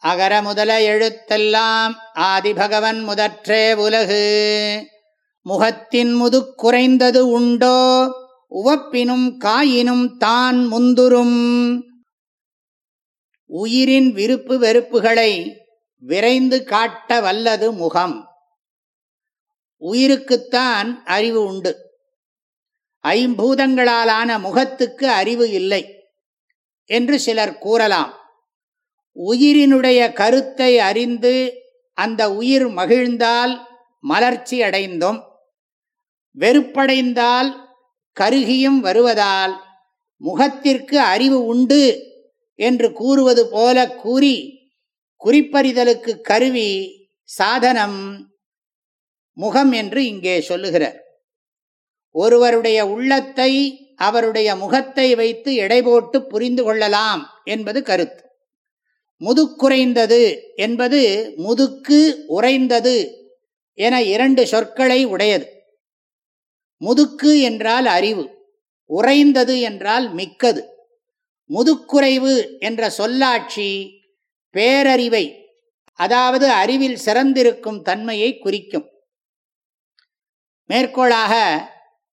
அகர முதல எழுத்தெல்லாம் ஆதிபகவன் முதற்றே உலகு. முகத்தின் முது குறைந்தது உண்டோ? உவப்பினும் காயினும் தான் முந்துரும். உயிரின் விருப்பு வெறுப்புகளை விரைந்து காட்ட வல்லது முகம். உயிருக்குத்தான் அறிவு உண்டு. ஐம்பூதங்களாலான முகத்துக்கு அறிவு இல்லை என்று சிலர் கூறலாம். உயிரினுடைய கருத்தை அறிந்து அந்த உயிர் மகிழ்ந்தால் மலர்ச்சி அடைந்தும். வெறுப்படைந்தால் கருகியும் வருவதால் முகத்திற்கு அறிவு உண்டு என்று கூறுவது போல கூறி குறிப்பறிதலுக்கு கருவி சாதனம் முகம் என்று இங்கே சொல்லுகிறார். ஒருவருடைய உள்ளத்தை அவருடைய முகத்தை வைத்து எடை போட்டு புரிந்து கொள்ளலாம் என்பது கருத்து. முதுக்குறைந்தது என்பது முதுக்கு உறைந்தது என இரண்டு சொற்களை உடையது. முதுக்கு என்றால் அறிவு உறைந்தது என்றால் மிக்கது. முதுக்குறைவு என்ற சொல்லாட்சி பேரறிவை அதாவது அறிவில் சிறந்திருக்கும் தன்மையை குறிக்கும். மேற்கோளாக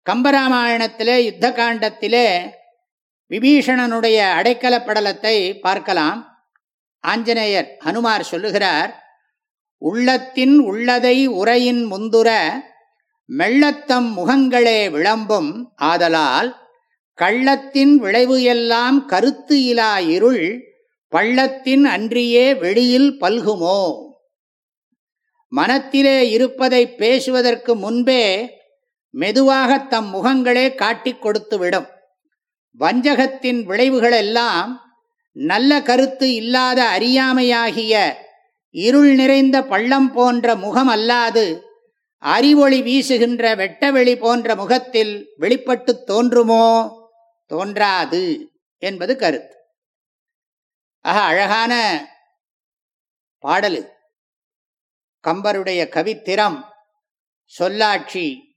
கம்பராமாயணத்திலே யுத்த காண்டத்திலே விபீஷணனுடைய அடைக்கல படலத்தை பார்க்கலாம். ஆஞ்சநேயர் ஹனுமார் சொல்லுகிறார் உள்ளத்தின் உள்ளதை உரையின் முந்துர மெள்ளத்தம் முகங்களே விளம்பும் ஆதலால் கள்ளத்தின் விளைவு எல்லாம் கருத்து இலா இருள் பள்ளத்தின் அன்றியே வெளியில் பல்குமோ? மனத்திலே இருப்பதை பேசுவதற்கு முன்பே மெதுவாக தம் முகங்களே காட்டிக் கொடுத்துவிடும். வஞ்சகத்தின் விளைவுகளெல்லாம் நல்ல கருத்து இல்லாத அறியாமையாகிய இருள் நிறைந்த பள்ளம் போன்ற முகம் அல்லாது அறிவொளி வீசுகின்ற வெட்டவெளி போன்ற முகத்தில் வெளிப்பட்டு தோன்றுமோ? தோன்றாது என்பது கருத்து. ஆக அழகான பாடல். கம்பருடைய கவித்திறம் சொல்லாட்சி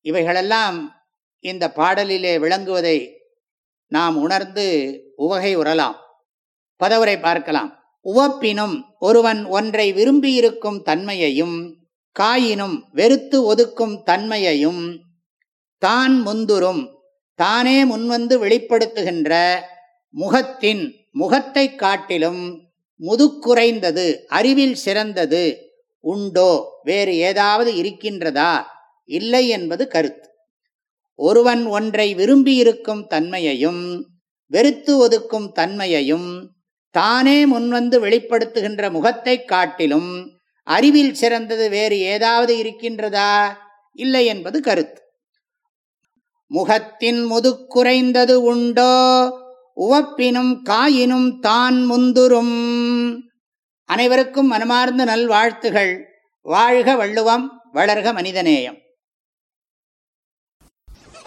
இவைகளெல்லாம் இந்த பாடலிலே விளங்குவதை நாம் உணர்ந்து உவகை உறலாம். பதவரை பார்க்கலாம். உவப்பினும் ஒருவன் ஒன்றை விரும்பியிருக்கும் தன்மையையும் காயினும் வெறுத்து ஒதுக்கும் தன்மையையும் தான் முந்துரும் தானே முன்வந்து வெளிப்படுத்துகின்ற முகத்தின் முகத்தை காட்டிலும் முதுக்குறைந்தது அறிவில் சிறந்தது உண்டோ வேறு ஏதாவது இருக்கின்றதா? இல்லை என்பது கருத்து. ஒருவன் ஒன்றை விரும்பியிருக்கும் தன்மையையும் வெறுத்து ஒதுக்கும் தன்மையையும் தானே முன்வந்து வெளிப்படுத்துகின்ற முகத்தை காட்டிலும் அறிவில் சிறந்தது வேறு ஏதாவது இருக்கின்றதா? இல்லை என்பது கருத்து. முகத்தின் முதுக்குறைந்தது உண்டோ? உவப்பினும் காயினும் தான் முந்துரும் அனைவருக்கும் மனமார்ந்த நல்வாழ்த்துகள். வாழ்க வள்ளுவம் வளர்க மனிதநேயம்.